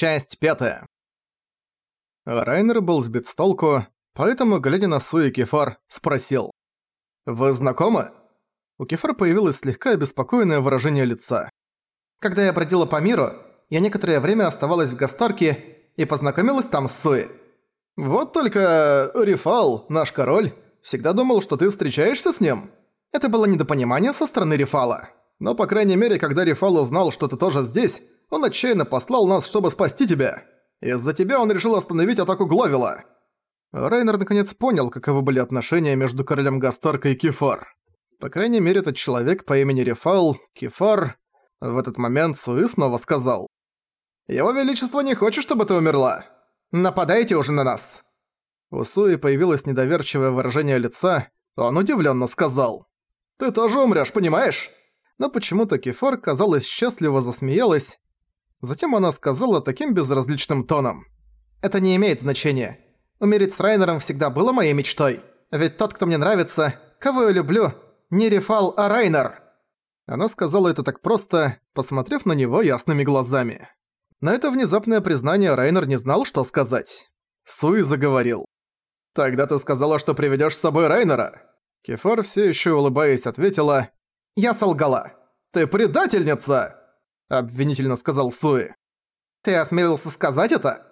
Часть пятая. Райнер был сбит с толку, поэтому, глядя на Суи Кефар, спросил. «Вы знакомы?» У Кефар появилось слегка обеспокоенное выражение лица. «Когда я бродила по миру, я некоторое время оставалась в Гастарке и познакомилась там с Суи. Вот только Рифал, наш король, всегда думал, что ты встречаешься с ним. Это было недопонимание со стороны Рифала. Но, по крайней мере, когда Рифал узнал, что ты тоже здесь, он отчаянно послал нас, чтобы спасти тебя. Из-за тебя он решил остановить атаку Гловила». Райнер наконец понял, каковы были отношения между королем Гастарка и Кефар. По крайней мере, этот человек по имени Рефал, Кефар, в этот момент Суи снова сказал. «Его Величество не хочет, чтобы ты умерла. Нападайте уже на нас!» У Суи появилось недоверчивое выражение лица, он удивленно сказал. «Ты тоже умрёшь, понимаешь?» Но почему-то Кефар, казалось, счастливо засмеялась, Затем она сказала таким безразличным тоном. «Это не имеет значения. Умереть с Райнером всегда было моей мечтой. Ведь тот, кто мне нравится, кого я люблю, не Рефал, а Райнер». Она сказала это так просто, посмотрев на него ясными глазами. На это внезапное признание Райнер не знал, что сказать. Суи заговорил. «Тогда ты сказала, что приведёшь с собой Райнера?» Кефар все еще улыбаясь ответила. «Я солгала. Ты предательница!» Обвинительно сказал Суи. «Ты осмелился сказать это?»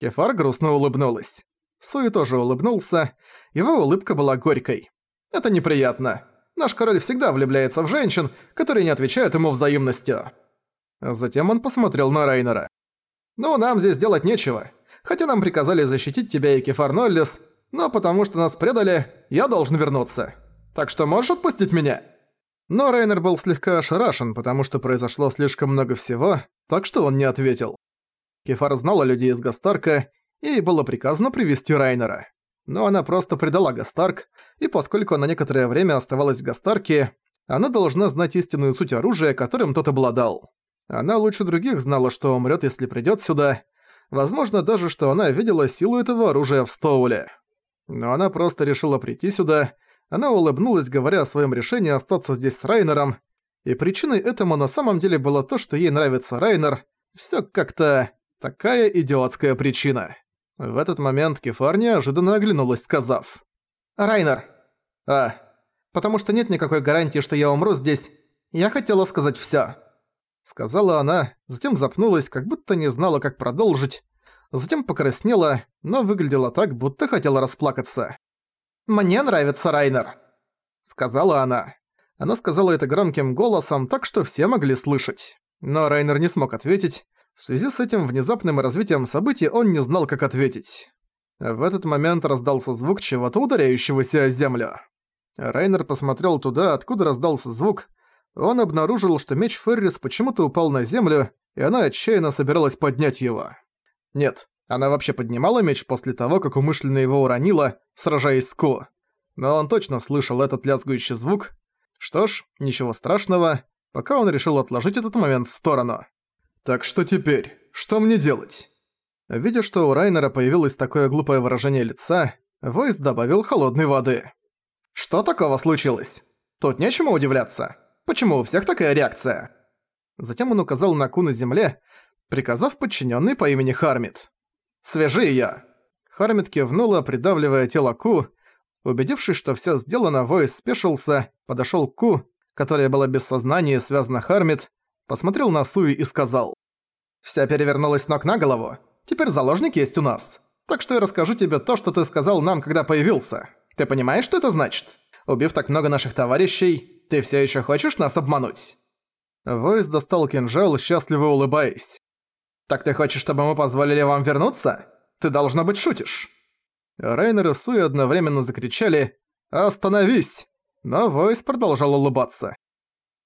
Кефар грустно улыбнулась. Суи тоже улыбнулся, его улыбка была горькой. «Это неприятно. Наш король всегда влюбляется в женщин, которые не отвечают ему взаимностью». Затем он посмотрел на Райнера. «Ну, нам здесь делать нечего. Хотя нам приказали защитить тебя и Кефар Ноллис, но потому что нас предали, я должен вернуться. Так что можешь отпустить меня?» Но Райнер был слегка ошарашен, потому что произошло слишком много всего, так что он не ответил. Кефар знала людей из Гастарка, и ей было приказано привести Райнера. Но она просто предала Гастарк, и поскольку она некоторое время оставалась в Гастарке, она должна знать истинную суть оружия, которым тот обладал. Она лучше других знала, что умрет, если придет сюда. Возможно даже, что она видела силу этого оружия в Стоуле. Но она просто решила прийти сюда, она улыбнулась, говоря о своем решении остаться здесь с Райнером, и причиной этому на самом деле было то, что ей нравится Райнер. Всё как-то... такая идиотская причина. В этот момент Кефар неожиданно оглянулась, сказав. «Райнер!» «А, потому что нет никакой гарантии, что я умру здесь. Я хотела сказать всё». Сказала она, затем запнулась, как будто не знала, как продолжить. Затем покраснела, но выглядела так, будто хотела расплакаться. «Мне нравится Райнер», — сказала она. Она сказала это громким голосом, так что все могли слышать. Но Райнер не смог ответить. В связи с этим внезапным развитием событий он не знал, как ответить. В этот момент раздался звук чего-то ударяющегося о землю. Райнер посмотрел туда, откуда раздался звук. Он обнаружил, что меч Феррис почему-то упал на землю, и она отчаянно собиралась поднять его. Нет, она вообще поднимала меч после того, как умышленно его уронила, сражаясь с Ку. Но он точно слышал этот лязгающий звук. Что ж, ничего страшного, пока он решил отложить этот момент в сторону. «Так что теперь? Что мне делать?» Видя, что у Райнера появилось такое глупое выражение лица, Войс добавил холодной воды. «Что такого случилось? Тут нечему удивляться. Почему у всех такая реакция?» Затем он указал на Ку на земле, приказав подчиненный по имени Хармит. «Свяжи её!» Хармит кивнула, придавливая тело Ку. Убедившись, что всё сделано, Войс спешился, подошёл к Ку, которая была без сознания и связана Хармит, посмотрел на Суи и сказал. «Вся перевернулась ног на голову. Теперь заложник есть у нас. Так что я расскажу тебе то, что ты сказал нам, когда появился. Ты понимаешь, что это значит? Убив так много наших товарищей, ты всё ещё хочешь нас обмануть?» Войс достал кинжал, счастливо улыбаясь. «Так ты хочешь, чтобы мы позволили вам вернуться? Ты, должно быть, шутишь!» Райнер и Суи одновременно закричали «Остановись!» Но Войс продолжал улыбаться.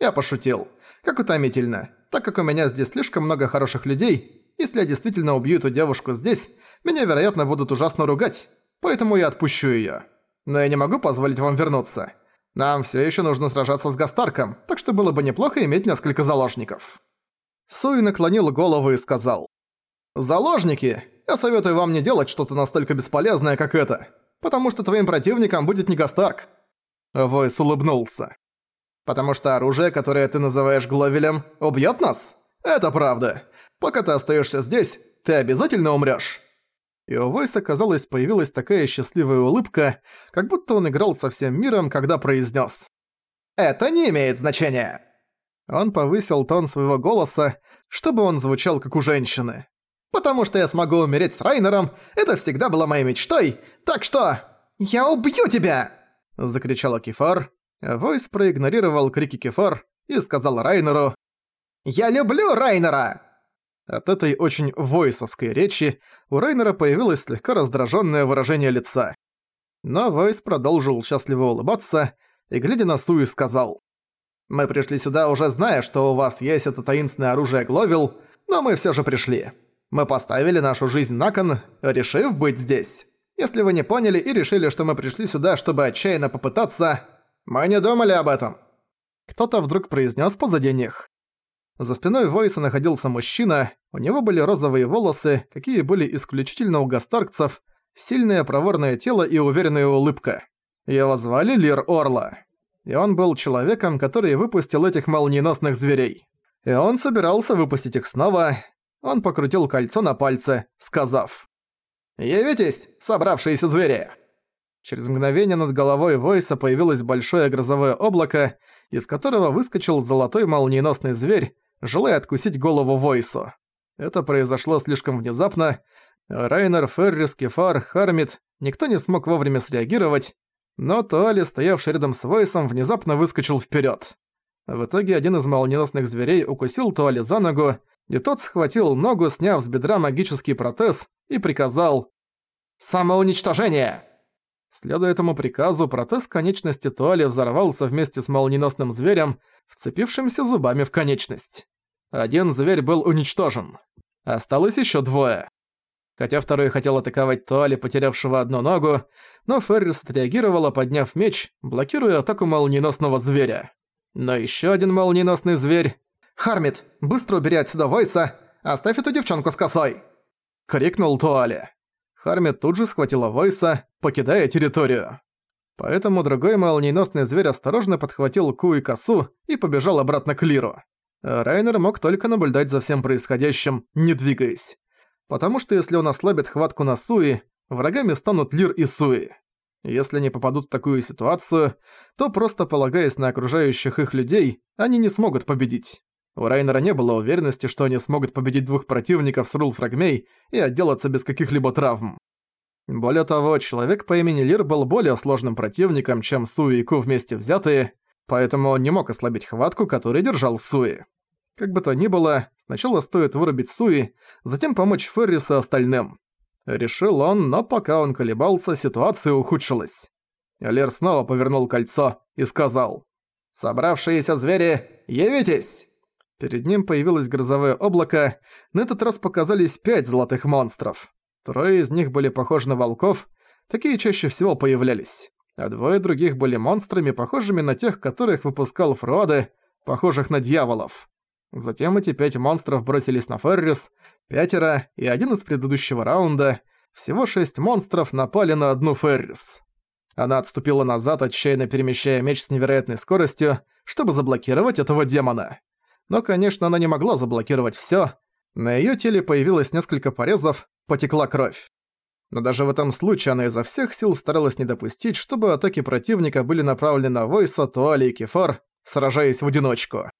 «Я пошутил. Как утомительно. Так как у меня здесь слишком много хороших людей, если я действительно убью эту девушку здесь, меня, вероятно, будут ужасно ругать, поэтому я отпущу её. Но я не могу позволить вам вернуться. Нам всё ещё нужно сражаться с Гастарком, так что было бы неплохо иметь несколько заложников». Суи наклонил голову и сказал. «Заложники! Я советую вам не делать что-то настолько бесполезное, как это, потому что твоим противником будет не Гастарк». Войс улыбнулся. «Потому что оружие, которое ты называешь Гловелем, убьёт нас? Это правда. Пока ты остаешься здесь, Ты обязательно умрёшь?» И у Войса, казалось, появилась такая счастливая улыбка, как будто он играл со всем миром, когда произнес: «Это не имеет значения!» Он повысил тон своего голоса, чтобы он звучал как у женщины. «Потому что я смогу умереть с Райнером, это всегда было моей мечтой, так что... Я убью тебя!» Закричала Кефар. Войс проигнорировал крики Кефар и сказал Райнеру «Я люблю Райнера!» От этой очень войсовской речи у Райнера появилось слегка раздраженное выражение лица. Но Войс продолжил счастливо улыбаться и, глядя на Суи, сказал «Мы пришли сюда, уже зная, что у вас есть это таинственное оружие Гловил, но мы все же пришли. Мы поставили нашу жизнь на кон, решив быть здесь. Если вы не поняли и решили, что мы пришли сюда, чтобы отчаянно попытаться, мы не думали об этом». Кто-то вдруг произнес позади них. За спиной Войса находился мужчина, у него были розовые волосы, какие были исключительно у гастаркцев, сильное проворное тело и уверенная улыбка. Его звали Лир Орла. И он был человеком, который выпустил этих молниеносных зверей. И он собирался выпустить их снова. Он покрутил кольцо на пальце, сказав «Явитесь, собравшиеся звери!» Через мгновение над головой Войса появилось большое грозовое облако, из которого выскочил золотой молниеносный зверь, желая откусить голову Войсу. Это произошло слишком внезапно. Райнер, Феррис, Кефар, Хармит, никто не смог вовремя среагировать, но Туали, стоявший рядом с Войсом, внезапно выскочил вперед. В итоге один из молниеносных зверей укусил Туали за ногу, и тот схватил ногу, сняв с бедра магический протез, и приказал «Самоуничтожение!». Следуя этому приказу, протез конечности Туали взорвался вместе с молниеносным зверем, вцепившимся зубами в конечность. Один зверь был уничтожен. Осталось еще двое. Хотя второй хотел атаковать Туали, потерявшего одну ногу, но Феррис отреагировала, подняв меч, блокируя атаку молниеносного зверя. Но еще один молниеносный зверь... «Хармит, быстро убери отсюда Войса! Оставь эту девчонку с косой!» — крикнул Туали. Хармит тут же схватила Войса, покидая территорию. Поэтому другой молниеносный зверь осторожно подхватил Ку и косу и побежал обратно к Лиру. Райнер мог только наблюдать за всем происходящим, не двигаясь. Потому что если он ослабит хватку на Суи, врагами станут Лир и Суи. Если они попадут в такую ситуацию, то просто полагаясь на окружающих их людей, они не смогут победить. У Райнера не было уверенности, что они смогут победить двух противников с рулфрагмей и отделаться без каких-либо травм. Более того, человек по имени Лир был более сложным противником, чем Суи и Ку вместе взятые, поэтому он не мог ослабить хватку, которой держал Суи. Как бы то ни было, сначала стоит вырубить Суи, затем помочь Феррису остальным. Решил он, но пока он колебался, ситуация ухудшилась. Лир снова повернул кольцо и сказал «Собравшиеся звери, явитесь!» Перед ним появилось грозовое облако, на этот раз показались пять золотых монстров. Трое из них были похожи на волков, такие чаще всего появлялись. А двое других были монстрами, похожими на тех, которых выпускал Фроде, похожих на дьяволов. Затем эти пять монстров бросились на Феррис, пятеро и один из предыдущего раунда. Всего шесть монстров напали на одну Феррис. Она отступила назад, отчаянно перемещая меч с невероятной скоростью, чтобы заблокировать этого демона. Но, конечно, она не могла заблокировать всё. На её теле появилось несколько порезов, потекла кровь. Но даже в этом случае она изо всех сил старалась не допустить, чтобы атаки противника были направлены на Войса, Туали и Кефар, сражаясь в одиночку.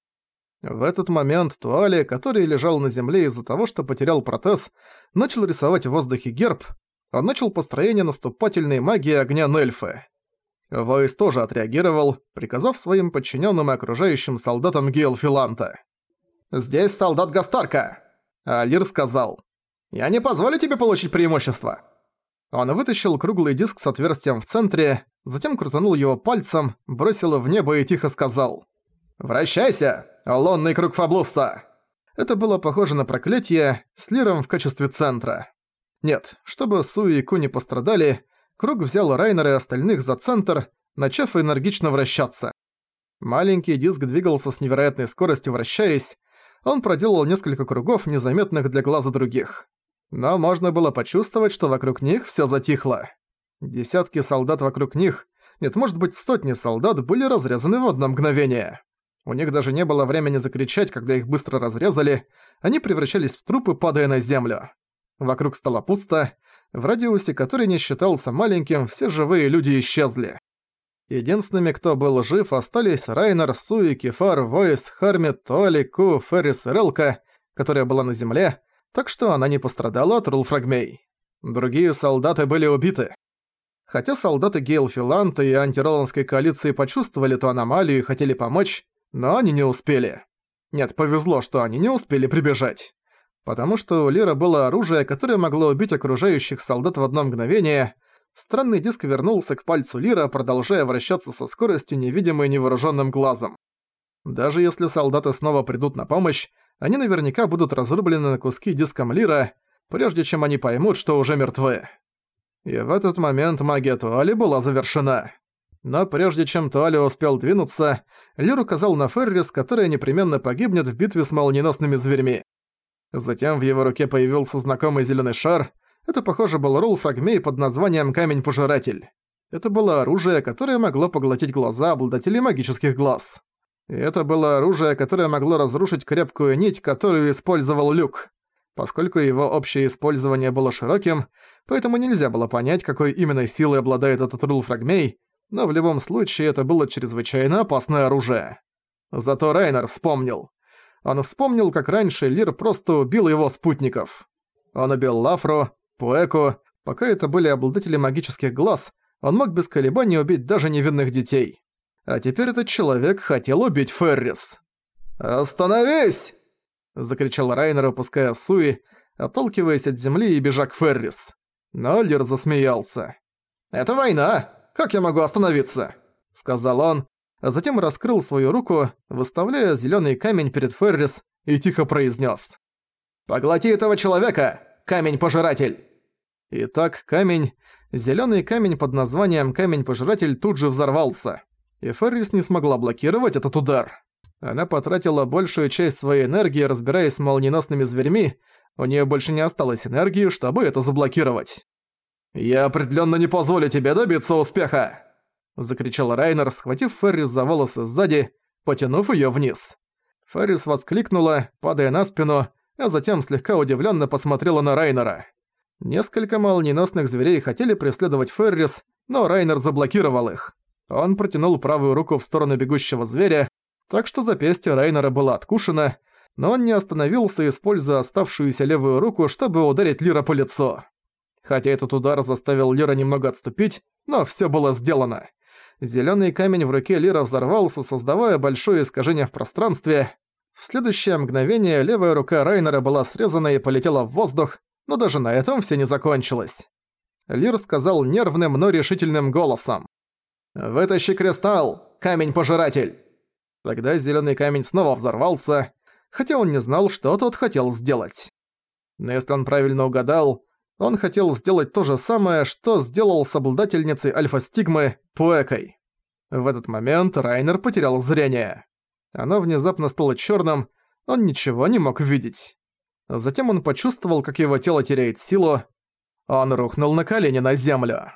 В этот момент Туали, который лежал на земле из-за того, что потерял протез, начал рисовать в воздухе герб, он начал построение наступательной магии огня Нельфы. Войс тоже отреагировал, приказав своим подчиненным и окружающим солдатам Гейлфиланта. «Здесь солдат Гастарка!» Алир сказал. Я не позволю тебе получить преимущество!» Он вытащил круглый диск с отверстием в центре, затем крутанул его пальцем, бросил в небо и тихо сказал «Вращайся, лунный круг Фаблуса!» Это было похоже на проклятие с Лиром в качестве центра. Нет, чтобы Суи и Ку не пострадали, круг взял Райнера и остальных за центр, начав энергично вращаться. Маленький диск двигался с невероятной скоростью вращаясь, он проделал несколько кругов, незаметных для глаза других но можно было почувствовать, что вокруг них всё затихло. Десятки солдат вокруг них, нет, может быть, сотни солдат были разрезаны в одно мгновение. У них даже не было времени закричать, когда их быстро разрезали, они превращались в трупы, падая на землю. Вокруг стало пусто, в радиусе, который не считался маленьким, все живые люди исчезли. Единственными, кто был жив, остались Райнер, Суи, Кефар, Войс, Хармит, Туали, Ку, Феррис и Релка, которая была на земле, так что она не пострадала от рулфрагмей. Другие солдаты были убиты. Хотя солдаты Гейлфиланта и антироландской коалиции почувствовали эту аномалию и хотели помочь, но они не успели. Нет, повезло, что они не успели прибежать. Потому что у Лира было оружие, которое могло убить окружающих солдат в одно мгновение. Странный диск вернулся к пальцу Лира, продолжая вращаться со скоростью, невидимой невооруженным глазом. Даже если солдаты снова придут на помощь, они наверняка будут разрублены на куски диском Лира, прежде чем они поймут, что уже мертвы. И в этот момент магия Туали была завершена. Но прежде чем Туали успел двинуться, Лир указал на Феррис, которая непременно погибнет в битве с молниеносными зверьми. Затем в его руке появился знакомый зеленый шар. Это, похоже, был рул фрагмей под названием «Камень-пожиратель». Это было оружие, которое могло поглотить глаза обладателей магических глаз. И это было оружие, которое могло разрушить крепкую нить, которую использовал Люк. Поскольку его общее использование было широким, поэтому нельзя было понять, какой именно силой обладает этот рул фрагмей, но в любом случае это было чрезвычайно опасное оружие. Зато Райнер вспомнил. Он вспомнил, как раньше Лир просто убил его спутников. Он убил Лафру, Пуэку, пока это были обладатели магических глаз, он мог без колебаний убить даже невинных детей. А теперь этот человек хотел убить Феррис. «Остановись!» закричал Райнер, опуская Суи, отталкиваясь от земли и бежа к Феррис. Но Лир засмеялся. «Это война! Как я могу остановиться?» сказал он, а затем раскрыл свою руку, выставляя зеленый камень перед Феррис и тихо произнес: «Поглоти этого человека, камень-пожиратель!» Итак, камень, зеленый камень под названием камень-пожиратель тут же взорвался, и Феррис не смогла блокировать этот удар. Она потратила большую часть своей энергии, разбираясь с молниеносными зверьми, у нее больше не осталось энергии, чтобы это заблокировать. «Я определенно не позволю тебе добиться успеха!» Закричал Райнер, схватив Феррис за волосы сзади, потянув ее вниз. Феррис воскликнула, падая на спину, а затем слегка удивленно посмотрела на Райнера. Несколько молниеносных зверей хотели преследовать Феррис, но Райнер заблокировал их. Он протянул правую руку в сторону бегущего зверя, так что запястье Райнера было откушено, но он не остановился, используя оставшуюся левую руку, чтобы ударить Лира по лицу. Хотя этот удар заставил Лира немного отступить, но всё было сделано. Зелёный камень в руке Лира взорвался, создавая большое искажение в пространстве. В следующее мгновение левая рука Райнера была срезана и полетела в воздух, но даже на этом всё не закончилось. Лир сказал нервным, но решительным голосом. «Вытащи кристалл, камень-пожиратель!» Тогда зеленый камень снова взорвался, хотя он не знал, что тот хотел сделать. Но если он правильно угадал, он хотел сделать то же самое, что сделал с обладательницей альфа-стигмы Пуэкой. В этот момент Райнер потерял зрение. Оно внезапно стало черным, он ничего не мог видеть. Затем он почувствовал, как его тело теряет силу. Он рухнул на колени на землю.